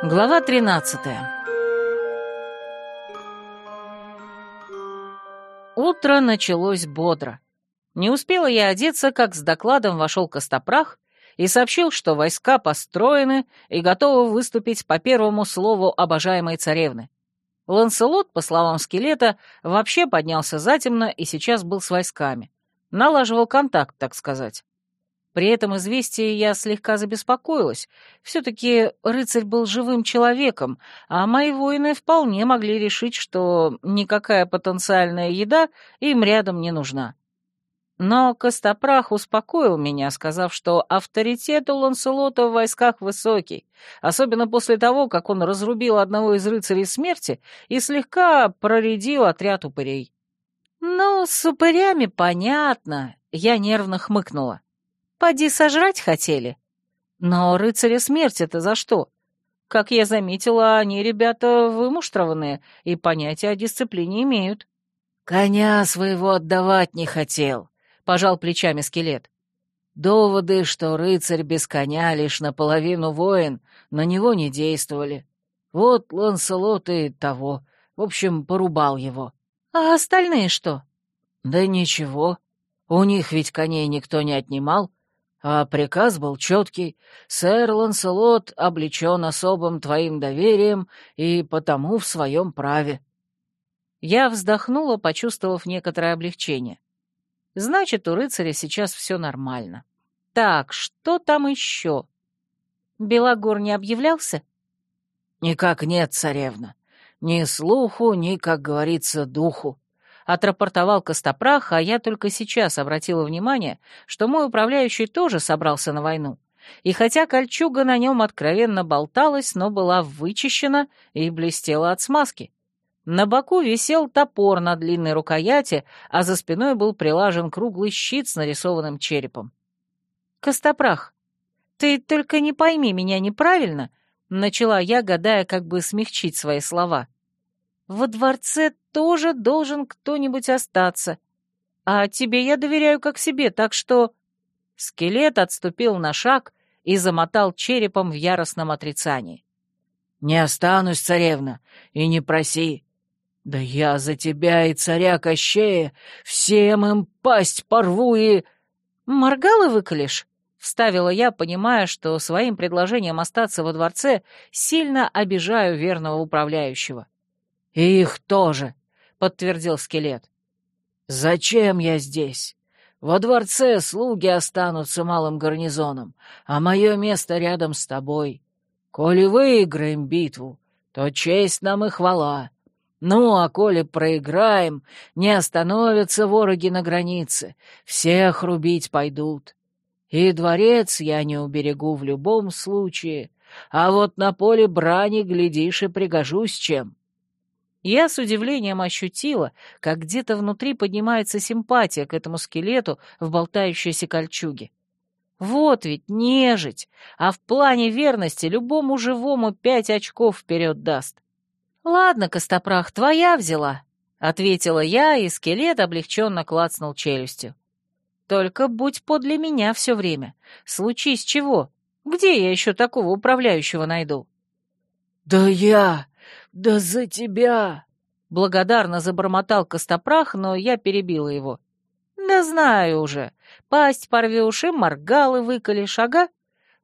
Глава 13 Утро началось бодро. Не успела я одеться, как с докладом вошел Костопрах и сообщил, что войска построены и готовы выступить по первому слову обожаемой царевны. Ланселот, по словам скелета, вообще поднялся затемно и сейчас был с войсками. Налаживал контакт, так сказать. При этом известии я слегка забеспокоилась. Все-таки рыцарь был живым человеком, а мои воины вполне могли решить, что никакая потенциальная еда им рядом не нужна. Но Костопрах успокоил меня, сказав, что авторитет у Ланселота в войсках высокий, особенно после того, как он разрубил одного из рыцарей смерти и слегка проредил отряд упырей. «Ну, с упырями понятно», — я нервно хмыкнула. Поди сожрать хотели. Но рыцаря смерти-то за что? Как я заметила, они ребята вымуштрованные и понятия о дисциплине имеют. Коня своего отдавать не хотел, пожал плечами скелет. Доводы, что рыцарь без коня лишь наполовину воин, на него не действовали. Вот Ланселот и того, в общем, порубал его. А остальные что? Да ничего. У них ведь коней никто не отнимал, а приказ был четкий. Сэр Ланселот облечен особым твоим доверием и потому в своем праве. Я вздохнула, почувствовав некоторое облегчение. Значит, у рыцаря сейчас все нормально. Так, что там еще? Белогор не объявлялся? Никак нет, царевна. Ни слуху, ни, как говорится, духу отрапортовал Костопрах, а я только сейчас обратила внимание, что мой управляющий тоже собрался на войну. И хотя кольчуга на нем откровенно болталась, но была вычищена и блестела от смазки. На боку висел топор на длинной рукояти, а за спиной был прилажен круглый щит с нарисованным черепом. «Костопрах, ты только не пойми меня неправильно», — начала я, гадая, как бы смягчить свои слова. «Во дворце тоже должен кто-нибудь остаться. А тебе я доверяю как себе, так что...» Скелет отступил на шаг и замотал черепом в яростном отрицании. «Не останусь, царевна, и не проси. Да я за тебя и царя Кощея всем им пасть порву и...» «Моргалы выколешь?» — вставила я, понимая, что своим предложением остаться во дворце сильно обижаю верного управляющего. «И их тоже», — подтвердил скелет. «Зачем я здесь? Во дворце слуги останутся малым гарнизоном, а мое место рядом с тобой. Коли выиграем битву, то честь нам и хвала. Ну, а коли проиграем, не остановятся вороги на границе, всех рубить пойдут. И дворец я не уберегу в любом случае, а вот на поле брани, глядишь, и пригожусь чем. Я с удивлением ощутила, как где-то внутри поднимается симпатия к этому скелету в болтающейся кольчуге. Вот ведь нежить, а в плане верности любому живому пять очков вперед даст. «Ладно, Костопрах, твоя взяла», — ответила я, и скелет облегченно клацнул челюстью. «Только будь подле меня все время. Случись чего? Где я еще такого управляющего найду?» «Да я...» «Да за тебя!» — благодарно забормотал Костопрах, но я перебила его. «Да знаю уже. Пасть порвешь и моргалы выколешь, ага.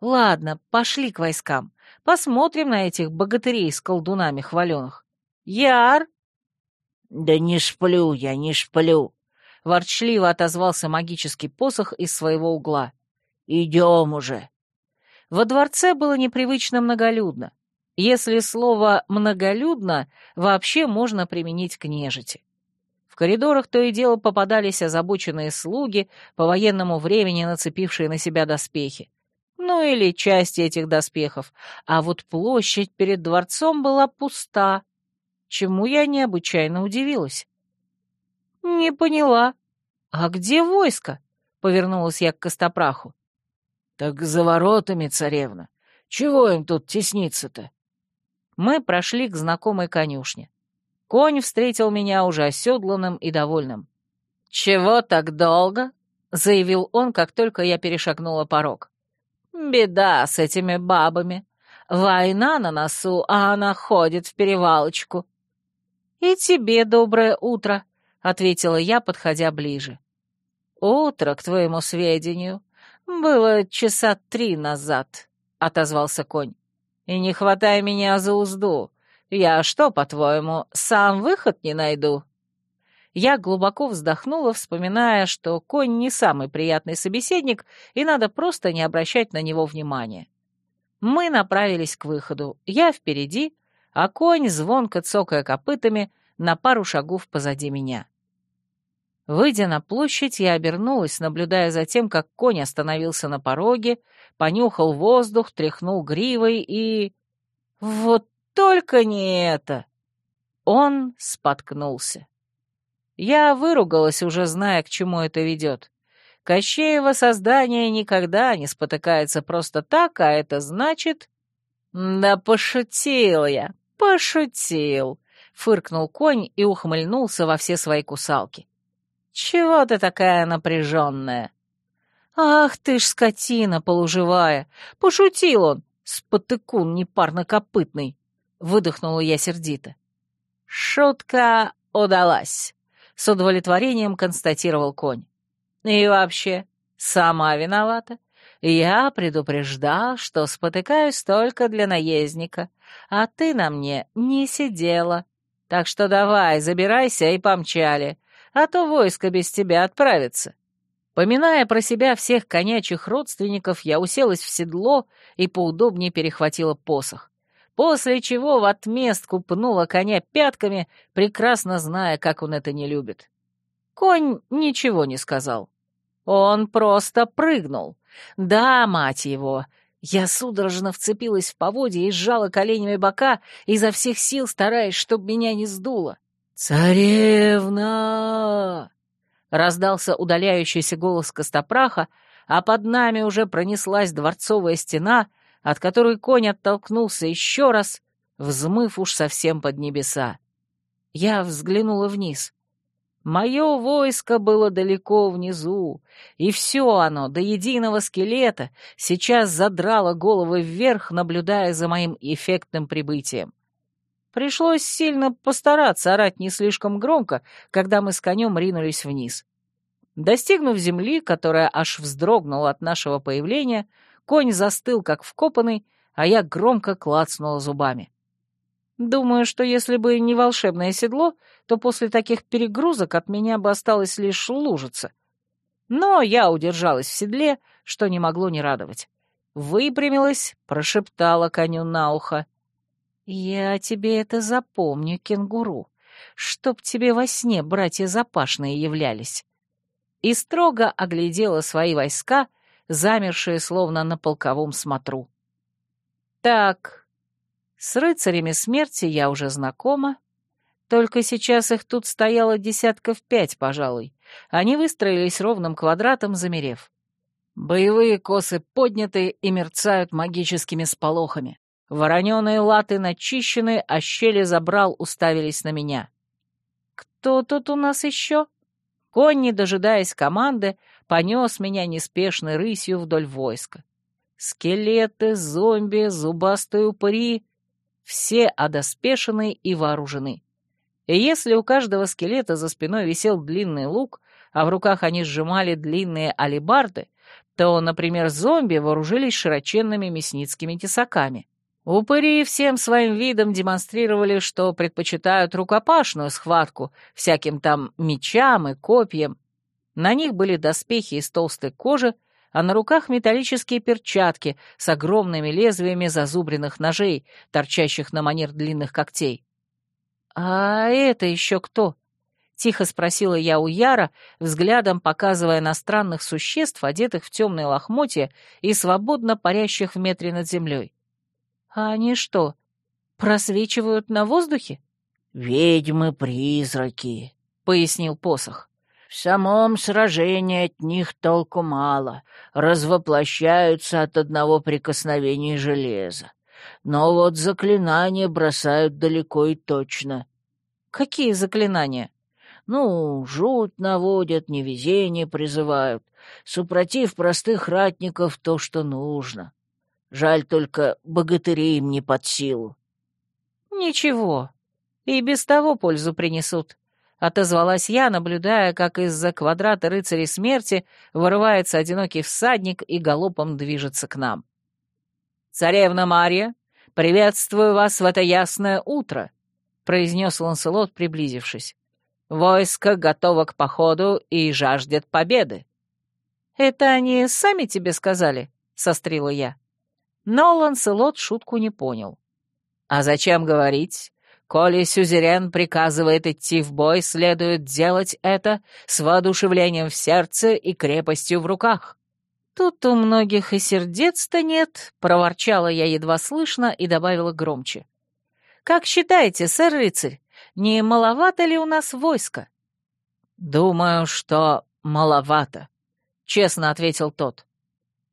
Ладно, пошли к войскам. Посмотрим на этих богатырей с колдунами хваленых. Яр!» «Да не шплю я, не шплю!» — ворчливо отозвался магический посох из своего угла. «Идем уже!» Во дворце было непривычно многолюдно если слово «многолюдно» вообще можно применить к нежити. В коридорах то и дело попадались озабоченные слуги, по военному времени нацепившие на себя доспехи. Ну или части этих доспехов, а вот площадь перед дворцом была пуста, чему я необычайно удивилась. «Не поняла. А где войско?» — повернулась я к Костопраху. «Так за воротами, царевна. Чего им тут тесниться-то?» Мы прошли к знакомой конюшне. Конь встретил меня уже оседланным и довольным. «Чего так долго?» — заявил он, как только я перешагнула порог. «Беда с этими бабами. Война на носу, а она ходит в перевалочку». «И тебе доброе утро», — ответила я, подходя ближе. «Утро, к твоему сведению, было часа три назад», — отозвался конь. «И не хватай меня за узду. Я что, по-твоему, сам выход не найду?» Я глубоко вздохнула, вспоминая, что конь не самый приятный собеседник, и надо просто не обращать на него внимания. Мы направились к выходу, я впереди, а конь, звонко цокая копытами, на пару шагов позади меня. Выйдя на площадь, я обернулась, наблюдая за тем, как конь остановился на пороге, понюхал воздух, тряхнул гривой и... Вот только не это! Он споткнулся. Я выругалась, уже зная, к чему это ведет. Кощеево создание никогда не спотыкается просто так, а это значит... Да пошутил я, пошутил, фыркнул конь и ухмыльнулся во все свои кусалки. Чего ты такая напряженная? Ах ты ж скотина полуживая! Пошутил он, спотыкун непарнокопытный! Выдохнула я сердито. Шутка удалась. — с удовлетворением констатировал конь. «И вообще, сама виновата. Я предупреждал, что спотыкаюсь только для наездника, а ты на мне не сидела. Так что давай, забирайся и помчали, а то войско без тебя отправится». Поминая про себя всех конячьих родственников, я уселась в седло и поудобнее перехватила посох после чего в отместку пнула коня пятками, прекрасно зная, как он это не любит. Конь ничего не сказал. Он просто прыгнул. Да, мать его! Я судорожно вцепилась в поводья и сжала коленями бока, изо всех сил стараясь, чтобы меня не сдуло. «Царевна!» Раздался удаляющийся голос Костопраха, а под нами уже пронеслась дворцовая стена — от которой конь оттолкнулся еще раз, взмыв уж совсем под небеса. Я взглянула вниз. Мое войско было далеко внизу, и все оно, до единого скелета, сейчас задрало головы вверх, наблюдая за моим эффектным прибытием. Пришлось сильно постараться орать не слишком громко, когда мы с конем ринулись вниз. Достигнув земли, которая аж вздрогнула от нашего появления, Конь застыл, как вкопанный, а я громко клацнула зубами. Думаю, что если бы не волшебное седло, то после таких перегрузок от меня бы осталось лишь лужица. Но я удержалась в седле, что не могло не радовать. Выпрямилась, прошептала коню на ухо. «Я тебе это запомню, кенгуру, чтоб тебе во сне братья Запашные являлись». И строго оглядела свои войска, замершие словно на полковом смотру. Так, с рыцарями смерти я уже знакома, только сейчас их тут стояло десятков пять, пожалуй. Они выстроились ровным квадратом, замерев. Боевые косы подняты и мерцают магическими сполохами. Вороненые латы начищены, а щели забрал уставились на меня. «Кто тут у нас еще?» Конь, не дожидаясь команды, понес меня неспешной рысью вдоль войска. Скелеты, зомби, зубастые упыри — все одоспешены и вооружены. И если у каждого скелета за спиной висел длинный лук, а в руках они сжимали длинные алебарды, то, например, зомби вооружились широченными мясницкими тесаками. Упыри всем своим видом демонстрировали, что предпочитают рукопашную схватку всяким там мечам и копьям. На них были доспехи из толстой кожи, а на руках металлические перчатки с огромными лезвиями зазубренных ножей, торчащих на манер длинных когтей. «А это еще кто?» — тихо спросила я у Яра, взглядом показывая на странных существ, одетых в темные лохмотья и свободно парящих в метре над землей. «А они что, просвечивают на воздухе?» «Ведьмы-призраки», — пояснил посох. «В самом сражении от них толку мало, развоплощаются от одного прикосновения железа. Но вот заклинания бросают далеко и точно». «Какие заклинания?» «Ну, жуть наводят, невезение призывают, супротив простых ратников то, что нужно». Жаль только, богатыри им не под силу». «Ничего, и без того пользу принесут», — отозвалась я, наблюдая, как из-за квадрата рыцарей смерти вырывается одинокий всадник и галопом движется к нам. «Царевна Марья, приветствую вас в это ясное утро», — произнес Ланселот, приблизившись. «Войско готово к походу и жаждет победы». «Это они сами тебе сказали?» — сострила я. Но Ланселот шутку не понял. «А зачем говорить? Коли сюзерен приказывает идти в бой, следует делать это с воодушевлением в сердце и крепостью в руках». «Тут у многих и сердец-то нет», — проворчала я едва слышно и добавила громче. «Как считаете, сэр-рыцарь, не маловато ли у нас войска?» «Думаю, что маловато», — честно ответил тот.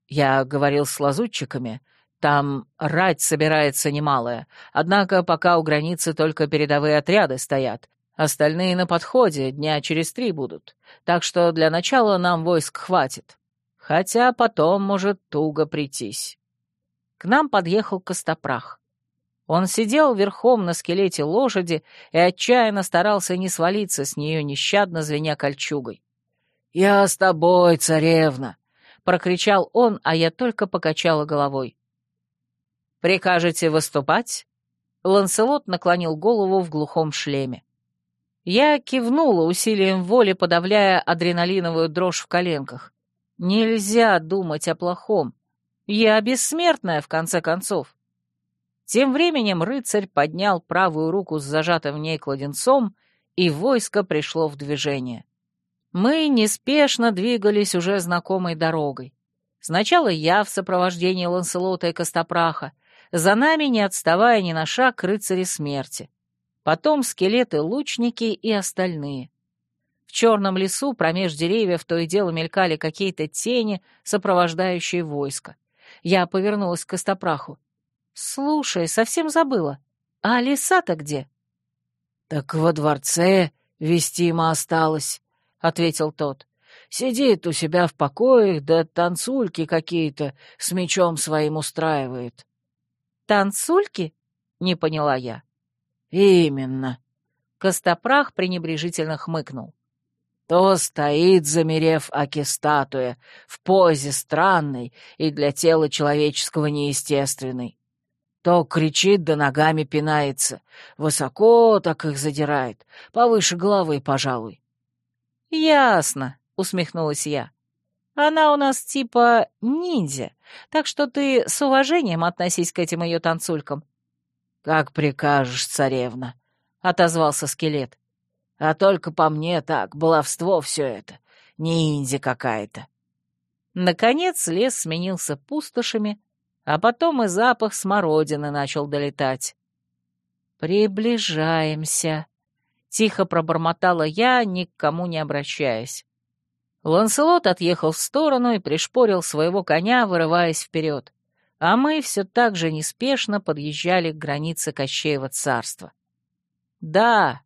«Я говорил с лазутчиками, там рать собирается немалая, однако пока у границы только передовые отряды стоят, остальные на подходе дня через три будут, так что для начала нам войск хватит. Хотя потом может туго прийтись. К нам подъехал Костопрах. Он сидел верхом на скелете лошади и отчаянно старался не свалиться с нее, нещадно звеня кольчугой. «Я с тобой, царевна!» — прокричал он, а я только покачала головой. «Прикажете выступать?» Ланселот наклонил голову в глухом шлеме. Я кивнула усилием воли, подавляя адреналиновую дрожь в коленках. Нельзя думать о плохом. Я бессмертная, в конце концов. Тем временем рыцарь поднял правую руку с зажатым в ней кладенцом, и войско пришло в движение. Мы неспешно двигались уже знакомой дорогой. Сначала я в сопровождении Ланселота и Костопраха, за нами, не отставая ни на шаг, рыцари смерти. Потом скелеты-лучники и остальные. В черном лесу промеж деревьев то и дело мелькали какие-то тени, сопровождающие войско. Я повернулась к Костопраху. «Слушай, совсем забыла. А леса-то где?» «Так во дворце вестимо осталось», — ответил тот. «Сидит у себя в покоях, да танцульки какие-то с мечом своим устраивает». «Танцульки?» — не поняла я. «Именно». Костопрах пренебрежительно хмыкнул. То стоит, замерев аки статуя, в позе странной и для тела человеческого неестественной. То кричит да ногами пинается, высоко так их задирает, повыше головы, пожалуй. «Ясно», — усмехнулась я. Она у нас типа ниндзя, так что ты с уважением относись к этим ее танцулькам». «Как прикажешь, царевна», — отозвался скелет. «А только по мне так, баловство все это, ниндзя какая-то». Наконец лес сменился пустошами, а потом и запах смородины начал долетать. «Приближаемся», — тихо пробормотала я, ни к кому не обращаясь. Ланселот отъехал в сторону и пришпорил своего коня, вырываясь вперед, а мы все так же неспешно подъезжали к границе Кощеева царства. Да,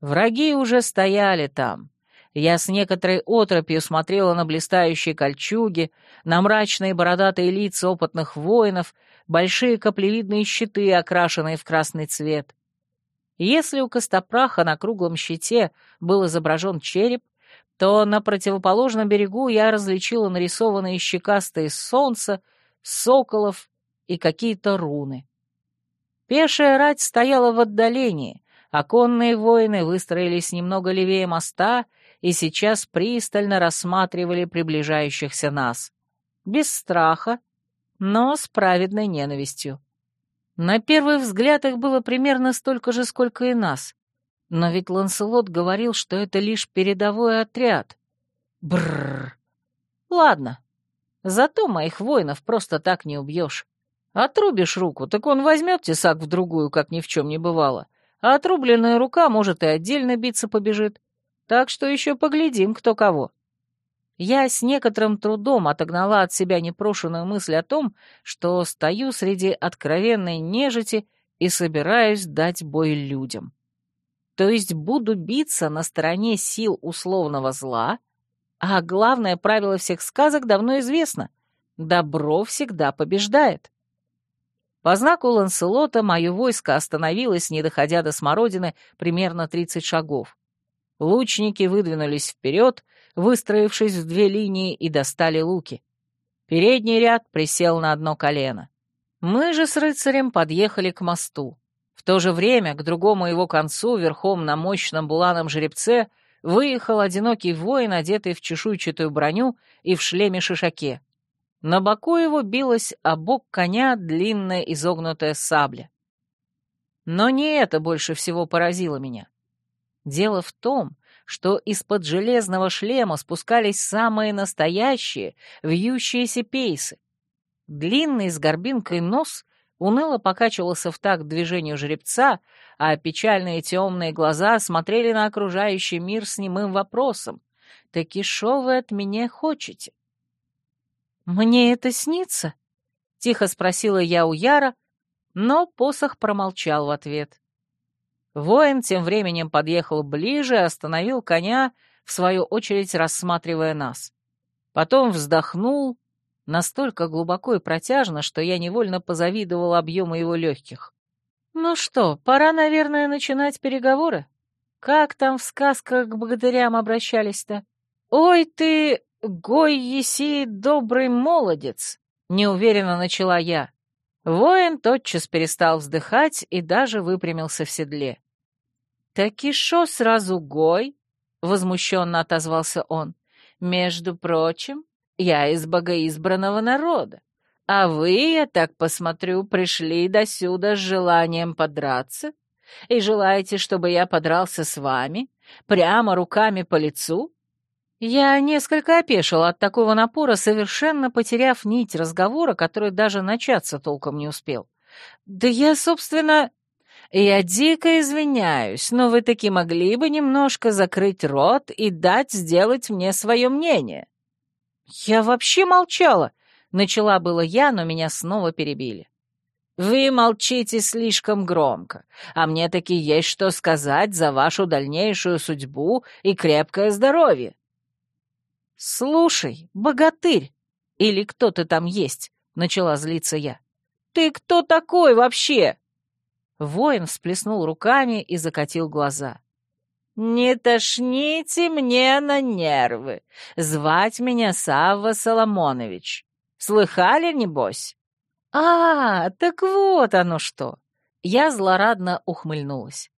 враги уже стояли там. Я с некоторой отропью смотрела на блистающие кольчуги, на мрачные бородатые лица опытных воинов, большие каплевидные щиты, окрашенные в красный цвет. Если у Костопраха на круглом щите был изображен череп, то на противоположном берегу я различила нарисованные щекастые солнца, соколов и какие-то руны. Пешая рать стояла в отдалении, а конные воины выстроились немного левее моста и сейчас пристально рассматривали приближающихся нас. Без страха, но с праведной ненавистью. На первый взгляд их было примерно столько же, сколько и нас. Но ведь Ланселот говорил, что это лишь передовой отряд. Бррр. Ладно. Зато моих воинов просто так не убьешь. Отрубишь руку, так он возьмет тесак в другую, как ни в чем не бывало. А отрубленная рука, может, и отдельно биться побежит. Так что еще поглядим, кто кого. Я с некоторым трудом отогнала от себя непрошенную мысль о том, что стою среди откровенной нежити и собираюсь дать бой людям. То есть буду биться на стороне сил условного зла, а главное правило всех сказок давно известно. Добро всегда побеждает. По знаку Ланселота мое войско остановилось, не доходя до смородины, примерно 30 шагов. Лучники выдвинулись вперед, выстроившись в две линии, и достали луки. Передний ряд присел на одно колено. Мы же с рыцарем подъехали к мосту. То же время к другому его концу, верхом на мощном буланом жеребце, выехал одинокий воин, одетый в чешуйчатую броню и в шлеме-шишаке. На боку его билась о бок коня длинная изогнутая сабля. Но не это больше всего поразило меня. Дело в том, что из-под железного шлема спускались самые настоящие вьющиеся пейсы. Длинный с горбинкой нос уныло покачивался в такт движению жеребца, а печальные темные глаза смотрели на окружающий мир с немым вопросом. «Таки шо вы от меня хотите?» «Мне это снится?» — тихо спросила я у Яра, но посох промолчал в ответ. Воин тем временем подъехал ближе остановил коня, в свою очередь рассматривая нас. Потом вздохнул, настолько глубоко и протяжно, что я невольно позавидовал объему его легких. «Ну что, пора, наверное, начинать переговоры? Как там в сказках к богатырям обращались-то? Ой ты, гой еси, добрый молодец!» — неуверенно начала я. Воин тотчас перестал вздыхать и даже выпрямился в седле. «Таки шо сразу гой?» — возмущенно отозвался он. «Между прочим, я из богоизбранного народа, а вы, я так посмотрю, пришли досюда с желанием подраться и желаете, чтобы я подрался с вами, прямо руками по лицу?» Я несколько опешил от такого напора, совершенно потеряв нить разговора, который даже начаться толком не успел. «Да я, собственно...» «Я дико извиняюсь, но вы таки могли бы немножко закрыть рот и дать сделать мне свое мнение». «Я вообще молчала!» — начала было я, но меня снова перебили. «Вы молчите слишком громко, а мне таки есть что сказать за вашу дальнейшую судьбу и крепкое здоровье». «Слушай, богатырь, или кто ты там есть?» — начала злиться я. «Ты кто такой вообще?» Воин всплеснул руками и закатил глаза. «Не тошните мне на нервы. Звать меня Савва Соломонович. Слыхали, небось?» «А, так вот оно что!» Я злорадно ухмыльнулась.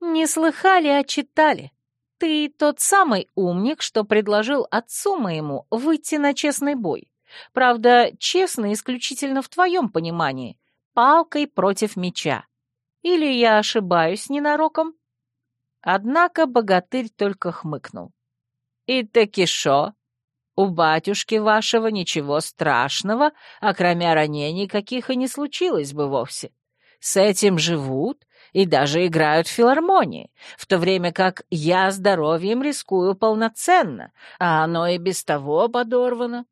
«Не слыхали, а читали. Ты тот самый умник, что предложил отцу моему выйти на честный бой. Правда, честный исключительно в твоем понимании, палкой против меча. Или я ошибаюсь ненароком?» Однако богатырь только хмыкнул. «И таки шо? У батюшки вашего ничего страшного, а кроме ранений каких и не случилось бы вовсе. С этим живут и даже играют в филармонии, в то время как я здоровьем рискую полноценно, а оно и без того подорвано.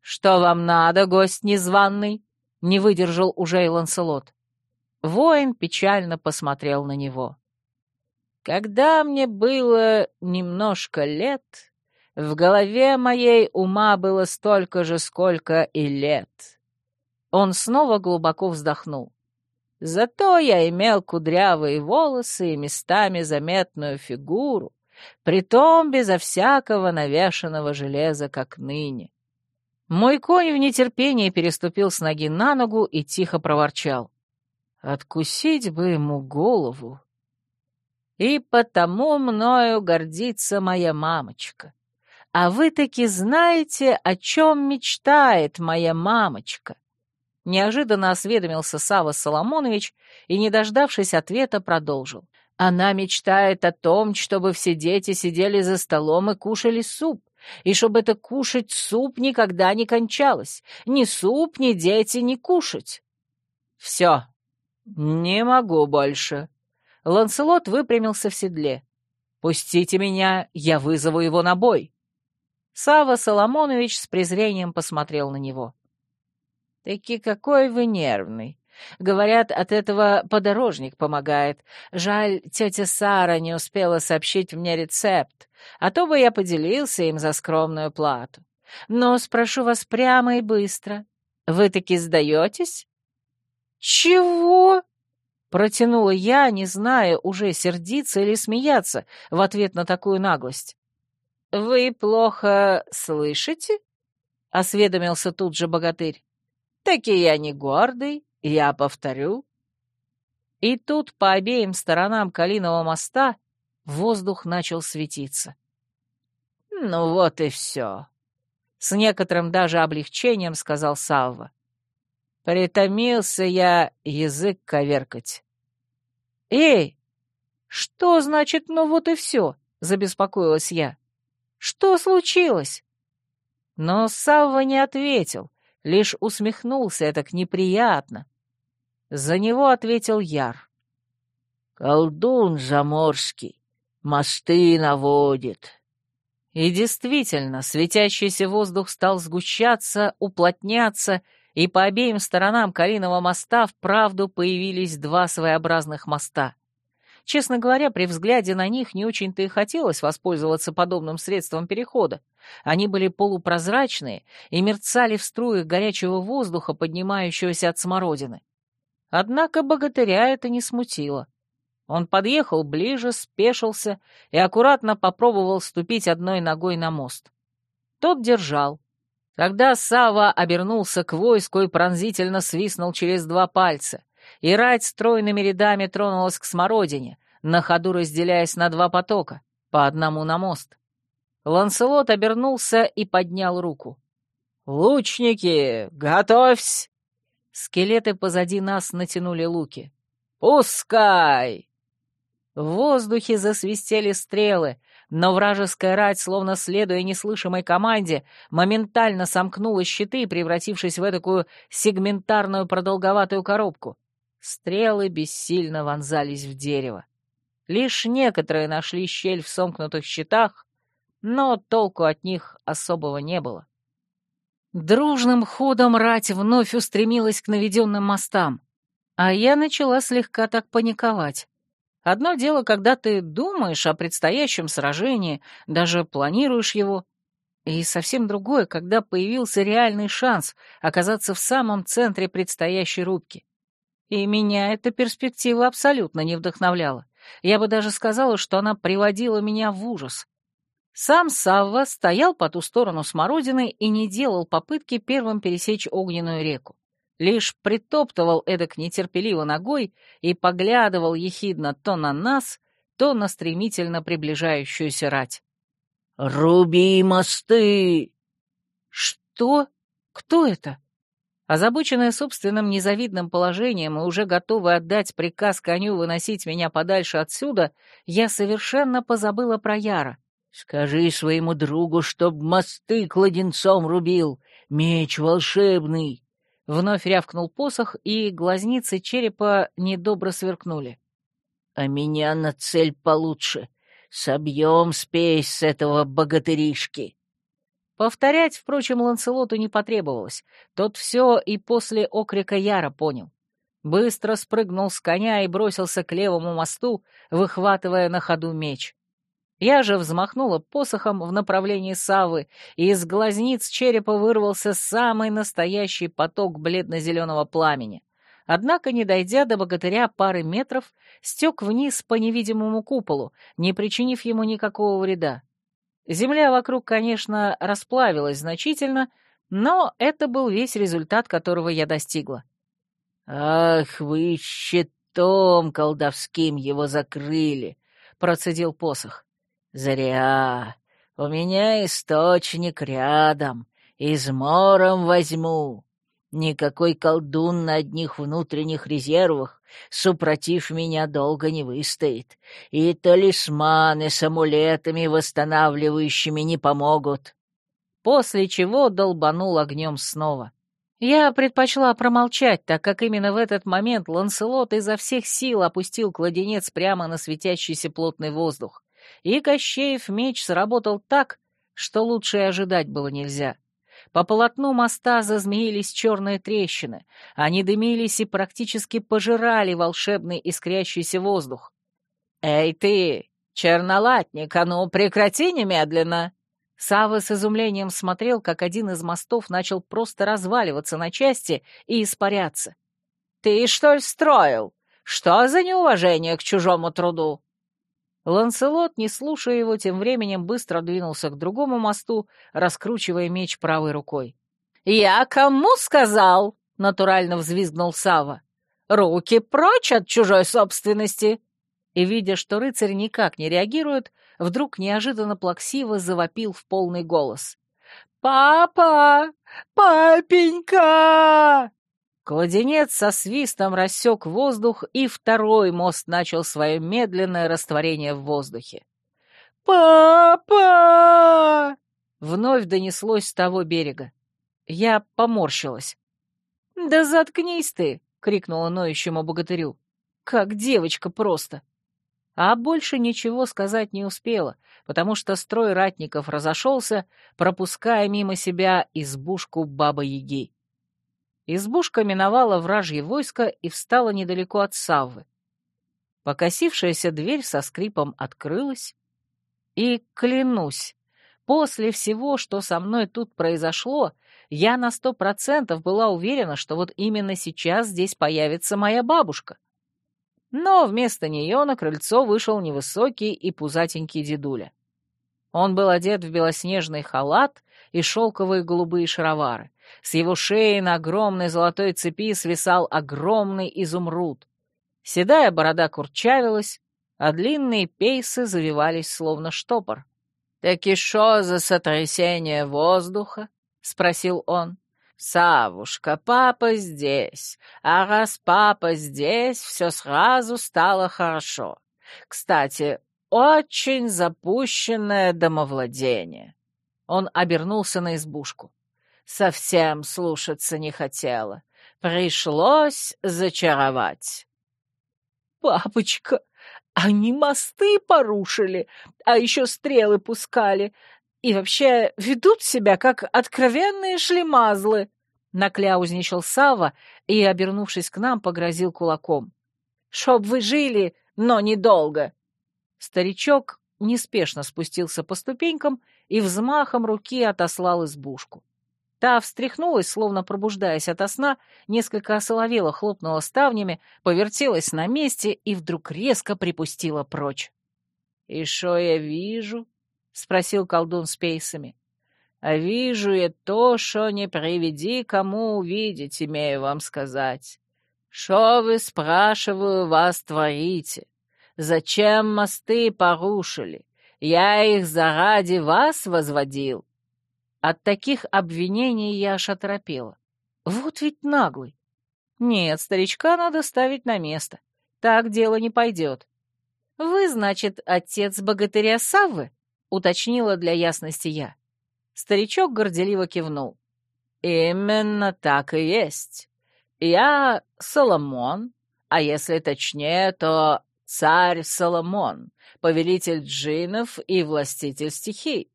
Что вам надо, гость незваный?» — не выдержал уже и Ланселот. Воин печально посмотрел на него. «Когда мне было немножко лет, в голове моей ума было столько же, сколько и лет». Он снова глубоко вздохнул. Зато я имел кудрявые волосы и местами заметную фигуру, притом безо всякого навешанного железа, как ныне. Мой конь в нетерпении переступил с ноги на ногу и тихо проворчал. Откусить бы ему голову. И потому мною гордится моя мамочка. А вы таки знаете, о чем мечтает моя мамочка? Неожиданно осведомился Сава Соломонович и, не дождавшись ответа, продолжил. Она мечтает о том, чтобы все дети сидели за столом и кушали суп, и чтобы это кушать суп никогда не кончалось. Ни суп, ни дети, ни кушать. Все, «Не могу больше». Ланселот выпрямился в седле. «Пустите меня, я вызову его на бой». Сава Соломонович с презрением посмотрел на него. «Таки какой вы нервный. Говорят, от этого подорожник помогает. Жаль, тетя Сара не успела сообщить мне рецепт, а то бы я поделился им за скромную плату. но спрошу вас прямо и быстро. Вы таки сдаетесь?» «Чего?» — протянула я, не зная, уже сердиться или смеяться в ответ на такую наглость. «Вы плохо слышите?» — осведомился тут же богатырь. «Таки я не гордый, я повторю». И тут по обеим сторонам Калиного моста воздух начал светиться. «Ну вот и все», — с некоторым даже облегчением сказал Савва. Притомился я язык коверкать. «Эй, что значит «ну вот и все»?» — забеспокоилась я. «Что случилось?» Но Савва не ответил, лишь усмехнулся так неприятно. За него ответил Яр. «Колдун заморский, мосты наводит». И действительно, светящийся воздух стал сгущаться, уплотняться и по обеим сторонам Калиного моста вправду появились два своеобразных моста. Честно говоря, при взгляде на них не очень-то и хотелось воспользоваться подобным средством перехода. Они были полупрозрачные и мерцали в струях горячего воздуха, поднимающегося от смородины. Однако богатыря это не смутило. Он подъехал ближе, спешился и аккуратно попробовал ступить одной ногой на мост. Тот держал, Тогда Сава обернулся к войску и пронзительно свистнул через два пальца, и рать стройными рядами тронулась к смородине, на ходу разделяясь на два потока, по одному на мост. Ланселот обернулся и поднял руку. «Лучники, готовься!» Скелеты позади нас натянули луки. «Пускай!» В воздухе засвистели стрелы, но вражеская рать, словно следуя неслышимой команде, моментально сомкнула щиты, превратившись в такую сегментарную продолговатую коробку. Стрелы бессильно вонзались в дерево. Лишь некоторые нашли щель в сомкнутых щитах, но толку от них особого не было. Дружным ходом рать вновь устремилась к наведенным мостам, а я начала слегка так паниковать. Одно дело, когда ты думаешь о предстоящем сражении, даже планируешь его, и совсем другое, когда появился реальный шанс оказаться в самом центре предстоящей рубки. И меня эта перспектива абсолютно не вдохновляла. Я бы даже сказала, что она приводила меня в ужас. Сам Савва стоял по ту сторону смородины и не делал попытки первым пересечь огненную реку лишь притоптывал эдак нетерпеливо ногой и поглядывал ехидно то на нас, то на стремительно приближающуюся рать. «Руби мосты!» «Что? Кто это?» Озабоченная собственным незавидным положением и уже готовая отдать приказ коню выносить меня подальше отсюда, я совершенно позабыла про Яра. «Скажи своему другу, чтоб мосты кладенцом рубил, меч волшебный!» Вновь рявкнул посох, и глазницы черепа недобро сверкнули. «А меня на цель получше. Собьем спесь с этого богатыришки». Повторять, впрочем, Ланселоту не потребовалось. Тот все и после окрика Яра понял. Быстро спрыгнул с коня и бросился к левому мосту, выхватывая на ходу меч. Я же взмахнула посохом в направлении Савы, и из глазниц черепа вырвался самый настоящий поток бледно-зеленого пламени. Однако, не дойдя до богатыря пары метров, стек вниз по невидимому куполу, не причинив ему никакого вреда. Земля вокруг, конечно, расплавилась значительно, но это был весь результат, которого я достигла. «Ах, вы щитом колдовским его закрыли!» — процедил посох. «Зря. У меня источник рядом. Измором возьму. Никакой колдун на одних внутренних резервах, супротив меня, долго не выстоит. И талисманы с амулетами восстанавливающими не помогут». После чего долбанул огнем снова. Я предпочла промолчать, так как именно в этот момент Ланселот изо всех сил опустил кладенец прямо на светящийся плотный воздух и Кощеев меч сработал так, что лучше и ожидать было нельзя. По полотну моста зазмеились черные трещины, они дымились и практически пожирали волшебный искрящийся воздух. «Эй ты, чернолатник, а ну прекрати немедленно!» Сава с изумлением смотрел, как один из мостов начал просто разваливаться на части и испаряться. «Ты что ли строил? Что за неуважение к чужому труду?» Ланселот, не слушая его, тем временем быстро двинулся к другому мосту, раскручивая меч правой рукой. «Я кому сказал?» — натурально взвизгнул Сава. «Руки прочь от чужой собственности!» И, видя, что рыцарь никак не реагирует, вдруг неожиданно плаксиво завопил в полный голос. «Папа! Папенька!» Кладенец со свистом рассек воздух, и второй мост начал свое медленное растворение в воздухе. «Папа!» Вновь донеслось с того берега. Я поморщилась. «Да заткнись ты!» — крикнула ноющему богатырю. «Как девочка просто!» А больше ничего сказать не успела, потому что строй ратников разошелся, пропуская мимо себя избушку Баба-Яги. Избушка миновала вражье войско и встала недалеко от Саввы. Покосившаяся дверь со скрипом открылась, и, клянусь, после всего, что со мной тут произошло, я на сто процентов была уверена, что вот именно сейчас здесь появится моя бабушка. Но вместо нее на крыльцо вышел невысокий и пузатенький дедуля. Он был одет в белоснежный халат и шелковые голубые шаровары. С его шеи на огромной золотой цепи свисал огромный изумруд. Седая борода курчавилась, а длинные пейсы завивались словно штопор. «Так шо за сотрясение воздуха?» — спросил он. «Савушка, папа здесь, а раз папа здесь, все сразу стало хорошо. Кстати, очень запущенное домовладение». Он обернулся на избушку. Совсем слушаться не хотела. Пришлось зачаровать. «Папочка, они мосты порушили, а еще стрелы пускали, и вообще ведут себя, как откровенные шлемазлы!» Накляузничал Сава и, обернувшись к нам, погрозил кулаком. «Чтоб вы жили, но недолго!» Старичок неспешно спустился по ступенькам и взмахом руки отослал избушку. Та встряхнулась, словно пробуждаясь ото сна, несколько осоловела, хлопнула ставнями, повертелась на месте и вдруг резко припустила прочь. «И шо я вижу?» — спросил колдун с пейсами. «А вижу я то, что не приведи кому увидеть, имею вам сказать. Шо вы, спрашиваю, вас творите? Зачем мосты порушили? Я их заради вас возводил». От таких обвинений я аж оторопела. Вот ведь наглый. Нет, старичка надо ставить на место. Так дело не пойдет. Вы, значит, отец богатыря Саввы? Уточнила для ясности я. Старичок горделиво кивнул. Именно так и есть. Я Соломон, а если точнее, то царь Соломон, повелитель джинов и властитель стихий.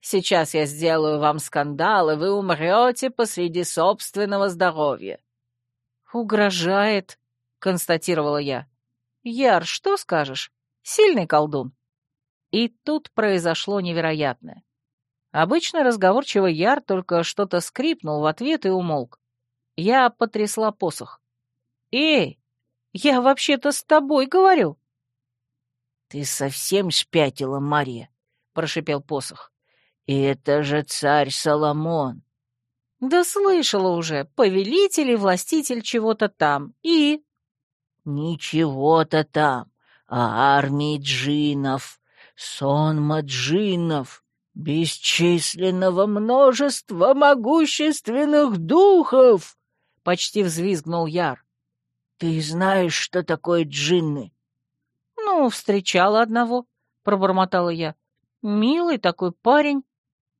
Сейчас я сделаю вам скандал, и вы умрете посреди собственного здоровья». «Угрожает», — констатировала я. «Яр, что скажешь? Сильный колдун». И тут произошло невероятное. Обычно разговорчивый Яр только что-то скрипнул в ответ и умолк. Я потрясла посох. «Эй, я вообще-то с тобой говорю!» «Ты совсем спятила, Мария!» — прошипел посох. «Это же царь Соломон!» «Да слышала уже, повелитель и властитель чего-то там, и...» «Ничего-то там, а армии джинов, сонма джинов, бесчисленного множества могущественных духов!» — почти взвизгнул Яр. «Ты знаешь, что такое джинны?» «Ну, встречала одного», — пробормотала я. «Милый такой парень,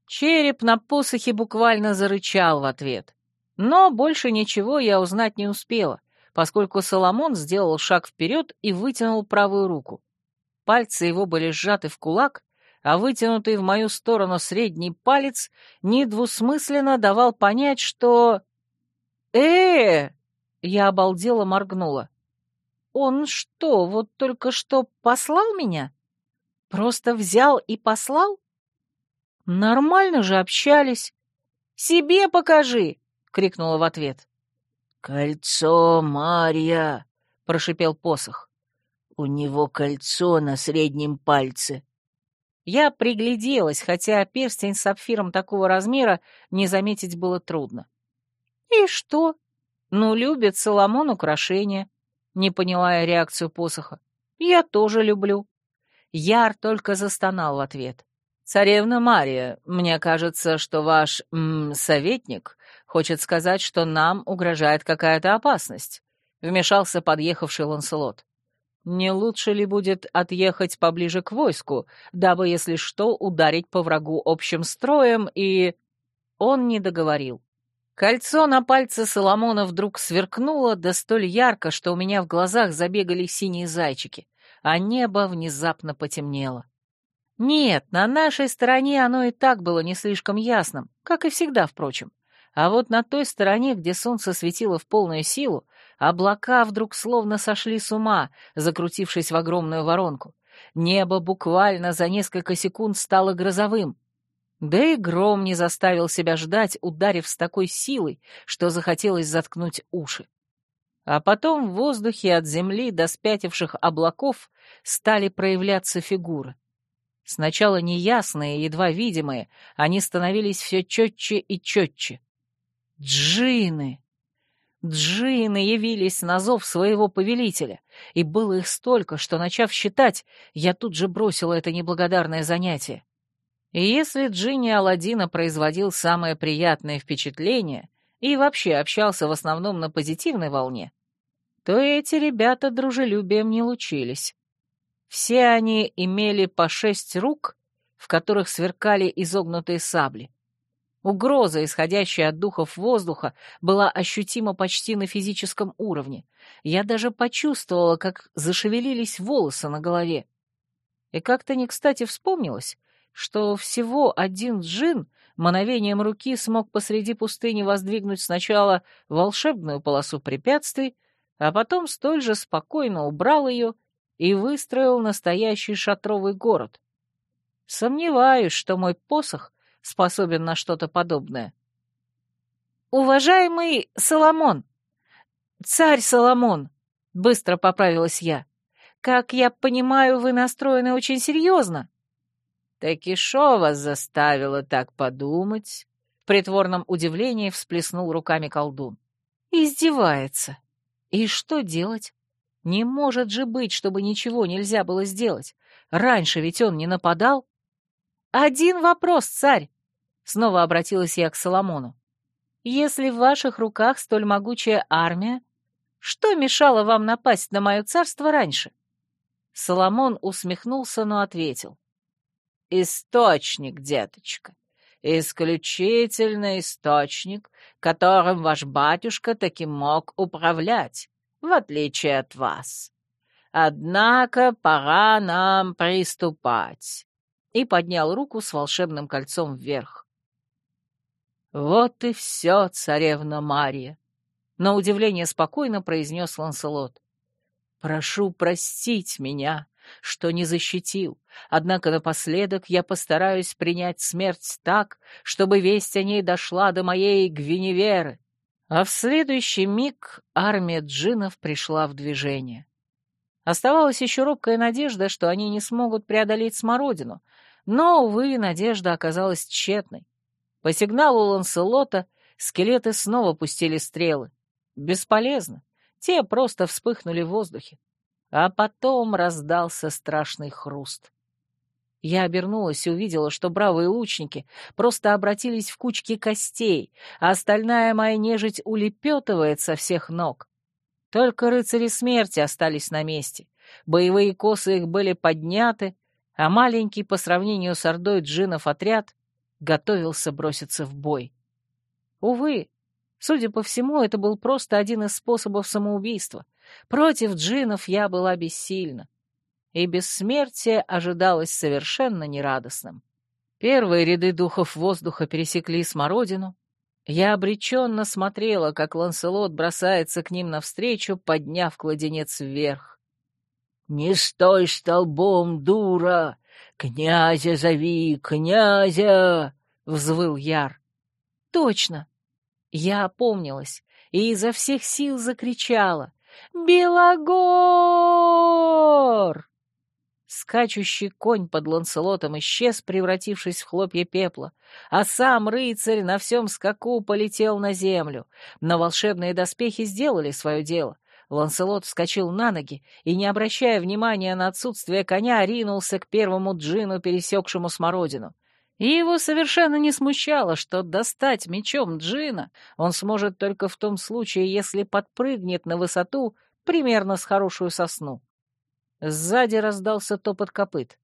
Череп на посохе буквально зарычал в ответ. Но больше ничего я узнать не успела, поскольку Соломон сделал шаг вперед и вытянул правую руку. Пальцы его были сжаты в кулак, а вытянутый в мою сторону средний палец недвусмысленно давал понять, что... э Я обалдела моргнула. «Он что, вот только что послал меня? Просто взял и послал?» Нормально же общались. Себе покажи, крикнула в ответ. Кольцо, Марья, прошипел посох. У него кольцо на среднем пальце. Я пригляделась, хотя перстень с сапфиром такого размера не заметить было трудно. «И что? Ну, любит Соломон украшения», — не поняла я реакцию посоха. «Я тоже люблю». Яр только застонал в ответ. «Царевна Мария, мне кажется, что ваш м, советник хочет сказать, что нам угрожает какая-то опасность», — вмешался подъехавший Ланселот. Не лучше ли будет отъехать поближе к войску, дабы, если что, ударить по врагу общим строем и... Он не договорил. Кольцо на пальце Соломона вдруг сверкнуло, да столь ярко, что у меня в глазах забегали синие зайчики, а небо внезапно потемнело. Нет, на нашей стороне оно и так было не слишком ясным, как и всегда, впрочем. А вот на той стороне, где солнце светило в полную силу, облака вдруг словно сошли с ума, закрутившись в огромную воронку. Небо буквально за несколько секунд стало грозовым. Да и гром не заставил себя ждать, ударив с такой силой, что захотелось заткнуть уши. А потом в воздухе от земли до спятивших облаков стали проявляться фигуры. Сначала неясные, едва видимые, они становились все четче и четче. Джины! Джины явились на зов своего повелителя, и было их столько, что, начав считать, я тут же бросила это неблагодарное занятие. И если Джинни Аладдина производил самое приятное впечатление и вообще общался в основном на позитивной волне, то эти ребята дружелюбием не лучились. Все они имели по шесть рук, в которых сверкали изогнутые сабли. Угроза, исходящая от духов воздуха, была ощутима почти на физическом уровне. Я даже почувствовала, как зашевелились волосы на голове. И как-то не кстати вспомнилось, что всего один джин мановением руки смог посреди пустыни воздвигнуть сначала волшебную полосу препятствий, а потом столь же спокойно убрал ее и выстроил настоящий шатровый город. Сомневаюсь, что мой посох способен на что-то подобное. «Уважаемый Соломон! Царь Соломон!» — быстро поправилась я. «Как я понимаю, вы настроены очень серьезно». «Так и шо вас заставило так подумать?» В притворном удивлении всплеснул руками колдун. «Издевается. И что делать? Не может же быть, чтобы ничего нельзя было сделать. Раньше ведь он не нападал. «Один вопрос, царь!» — снова обратилась я к Соломону. «Если в ваших руках столь могучая армия, что мешало вам напасть на мое царство раньше?» Соломон усмехнулся, но ответил. «Источник, деточка, исключительный источник, которым ваш батюшка таки мог управлять, в отличие от вас. Однако пора нам приступать и поднял руку с волшебным кольцом вверх. «Вот и все, царевна Мария!» — на удивление спокойно произнес Ланселот. «Прошу простить меня, что не защитил, однако напоследок я постараюсь принять смерть так, чтобы весть о ней дошла до моей Гвиневеры». А в следующий миг армия джинов пришла в движение. Оставалась еще робкая надежда, что они не смогут преодолеть смородину, но, увы, надежда оказалась тщетной. По сигналу Ланселота скелеты снова пустили стрелы. Бесполезно. Те просто вспыхнули в воздухе. А потом раздался страшный хруст. Я обернулась и увидела, что бравые лучники просто обратились в кучки костей, а остальная моя нежить улепетывает со всех ног. Только рыцари смерти остались на месте. Боевые косы их были подняты, а маленький по сравнению с ордой джинов отряд готовился броситься в бой. Увы, судя по всему, это был просто один из способов самоубийства. Против джинов я была бессильна, и бессмертие ожидалось совершенно нерадостным. Первые ряды духов воздуха пересекли смородину. Я обреченно смотрела, как Ланселот бросается к ним навстречу, подняв кладенец вверх. «Не стой столбом, дура! «Князя зови, князя!» — взвыл Яр. «Точно!» Я опомнилась и изо всех сил закричала. «Белогор!» Скачущий конь под Ланселотом исчез, превратившись в хлопья пепла, а сам рыцарь на всем скаку полетел на землю. Но волшебные доспехи сделали свое дело. Ланселот вскочил на ноги и, не обращая внимания на отсутствие коня, ринулся к первому джину, пересекшему смородину. И его совершенно не смущало, что достать мечом джина он сможет только в том случае, если подпрыгнет на высоту примерно с хорошую сосну. Сзади раздался топот копыт.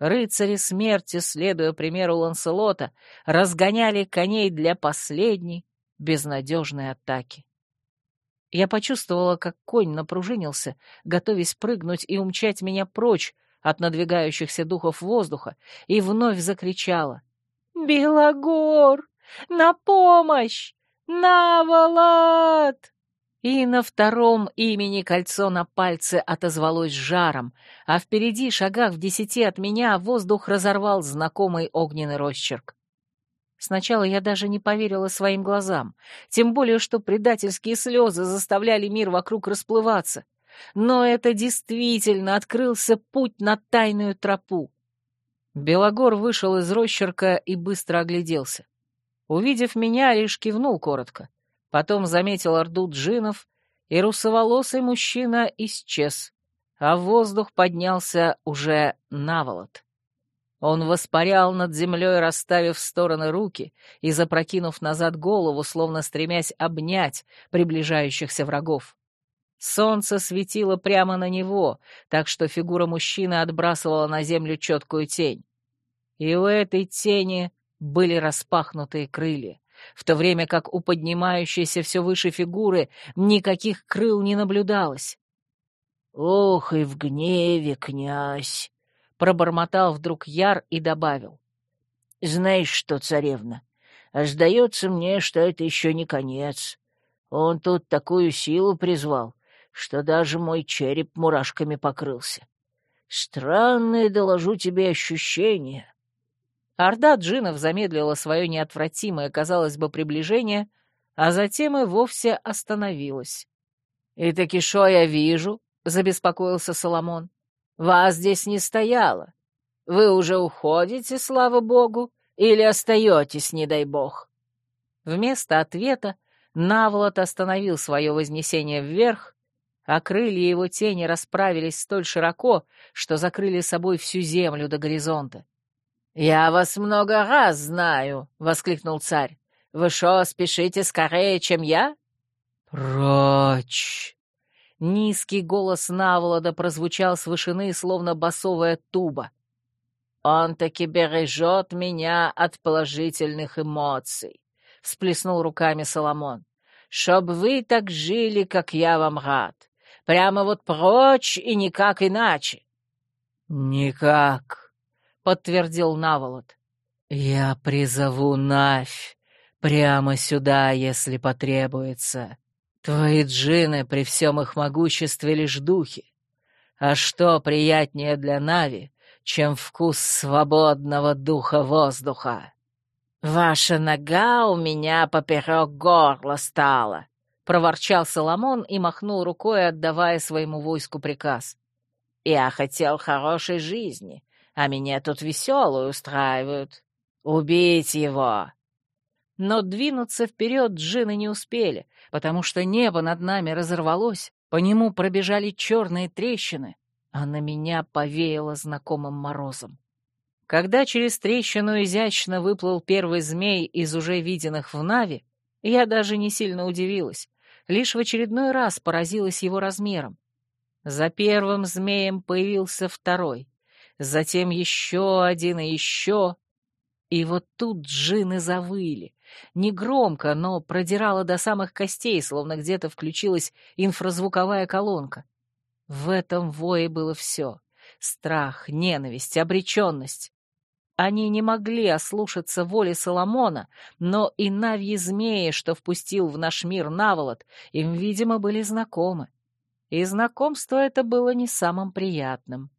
Рыцари смерти, следуя примеру Ланселота, разгоняли коней для последней, безнадежной атаки. Я почувствовала, как конь напружинился, готовясь прыгнуть и умчать меня прочь от надвигающихся духов воздуха, и вновь закричала. «Белогор! На помощь! Навалат!» И на втором имени кольцо на пальце отозвалось жаром, а впереди, шагах в десяти от меня, воздух разорвал знакомый огненный росчерк. Сначала я даже не поверила своим глазам, тем более что предательские слезы заставляли мир вокруг расплываться. Но это действительно открылся путь на тайную тропу. Белогор вышел из росчерка и быстро огляделся. Увидев меня, лишь кивнул коротко — Потом заметил орду джинов, и русоволосый мужчина исчез, а воздух поднялся уже наволот. Он воспарял над землей, расставив в стороны руки и запрокинув назад голову, словно стремясь обнять приближающихся врагов. Солнце светило прямо на него, так что фигура мужчины отбрасывала на землю четкую тень. И у этой тени были распахнутые крылья в то время как у поднимающейся все выше фигуры никаких крыл не наблюдалось. «Ох и в гневе, князь!» — пробормотал вдруг Яр и добавил. «Знаешь что, царевна, а сдается мне, что это еще не конец. Он тут такую силу призвал, что даже мой череп мурашками покрылся. Странное, доложу тебе, ощущение. Орда джинов замедлила свое неотвратимое, казалось бы, приближение, а затем и вовсе остановилась. «И таки шо я вижу?» — забеспокоился Соломон. «Вас здесь не стояло. Вы уже уходите, слава богу, или остаетесь, не дай бог?» Вместо ответа Наволот остановил свое вознесение вверх, а крылья его тени расправились столь широко, что закрыли собой всю землю до горизонта. «Я вас много раз знаю!» — воскликнул царь. «Вы шо, спешите скорее, чем я?» «Прочь!» Низкий голос Наволода прозвучал с вышины, словно басовая туба. «Он таки бережет меня от положительных эмоций», — всплеснул руками Соломон. «Чтоб вы так жили, как я вам рад. Прямо вот прочь и никак иначе». «Никак», — подтвердил Наволод. «Я призову Навь прямо сюда, если потребуется. Твои джины при всем их могуществе лишь духи. А что приятнее для Нави, чем вкус свободного духа воздуха?» «Ваша нога у меня поперек горла стала», — проворчал Соломон и махнул рукой, отдавая своему войску приказ. «Я хотел хорошей жизни, а меня тут веселую устраивают. Убить его!» Но двинуться вперед джины не успели, потому что небо над нами разорвалось, по нему пробежали черные трещины, а на меня повеяло знакомым морозом. Когда через трещину изящно выплыл первый змей из уже виденных в Нави, я даже не сильно удивилась, лишь в очередной раз поразилась его размером. За первым змеем появился второй затем еще один и еще. И вот тут джины завыли. Негромко, но продирало до самых костей, словно где-то включилась инфразвуковая колонка. В этом вое было все — страх, ненависть, обреченность. Они не могли ослушаться воли Соломона, но и навьи змеи, что впустил в наш мир Наволот, им, видимо, были знакомы. И знакомство это было не самым приятным.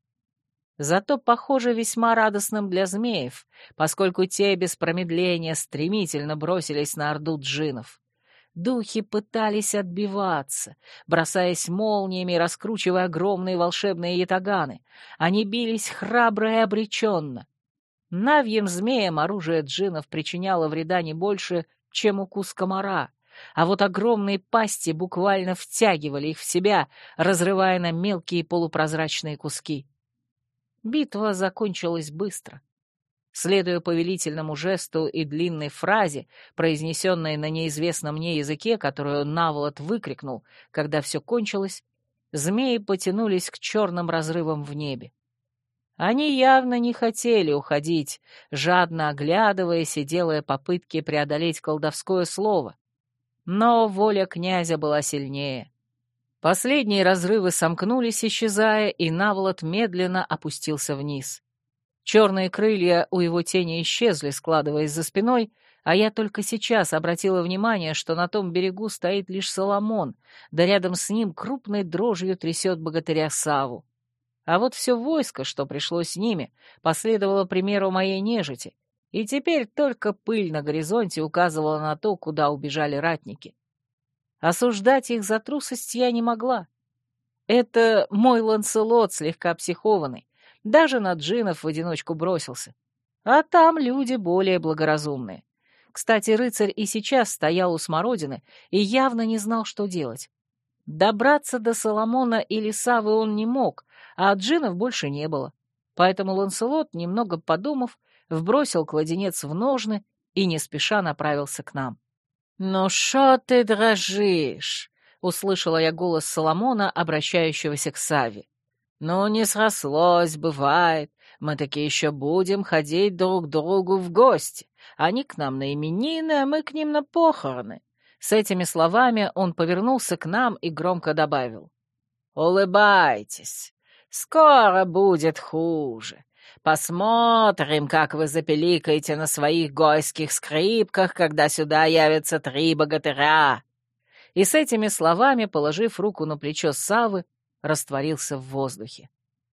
зато, похоже, весьма радостным для змеев, поскольку те без промедления стремительно бросились на орду джинов. Духи пытались отбиваться, бросаясь молниями раскручивая огромные волшебные ятаганы. Они бились храбро и обреченно. Навьим змеям оружие джинов причиняло вреда не больше, чем укус комара, а вот огромные пасти буквально втягивали их в себя, разрывая на мелкие полупрозрачные куски. Битва закончилась быстро. Следуя повелительному жесту и длинной фразе, произнесенной на неизвестном мне языке, которую Наволот выкрикнул, когда все кончилось, змеи потянулись к черным разрывам в небе. Они явно не хотели уходить, жадно оглядываясь и делая попытки преодолеть колдовское слово. Но воля князя была сильнее. Последние разрывы сомкнулись, исчезая, и Наволот медленно опустился вниз. Черные крылья у его тени исчезли, складываясь за спиной, а я только сейчас обратила внимание, что на том берегу стоит лишь Соломон, да рядом с ним крупной дрожью трясет богатыря Саву. А вот все войско, что пришло с ними, последовало примеру моей нежити, и теперь только пыль на горизонте указывала на то, куда убежали ратники. Осуждать их за трусость я не могла. Это мой Ланселот слегка психованный, даже на джинов в одиночку бросился. А там люди более благоразумные. Кстати, рыцарь и сейчас стоял у смородины и явно не знал, что делать. Добраться до Соломона или Савы он не мог, а джинов больше не было. Поэтому Ланселот, немного подумав, вбросил кладенец в ножны и не спеша направился к нам. «Ну шо ты дрожишь?» — услышала я голос Соломона, обращающегося к Саве. «Ну, не срослось, бывает. Мы таки еще будем ходить друг к другу в гости. Они к нам на именины, а мы к ним на похороны». С этими словами он повернулся к нам и громко добавил. «Улыбайтесь. Скоро будет хуже. Посмотрим, как вы запеликаете на своих гойских скрипках, когда сюда явятся три богатыря». И с этими словами, положив руку на плечо Савы, растворился в воздухе.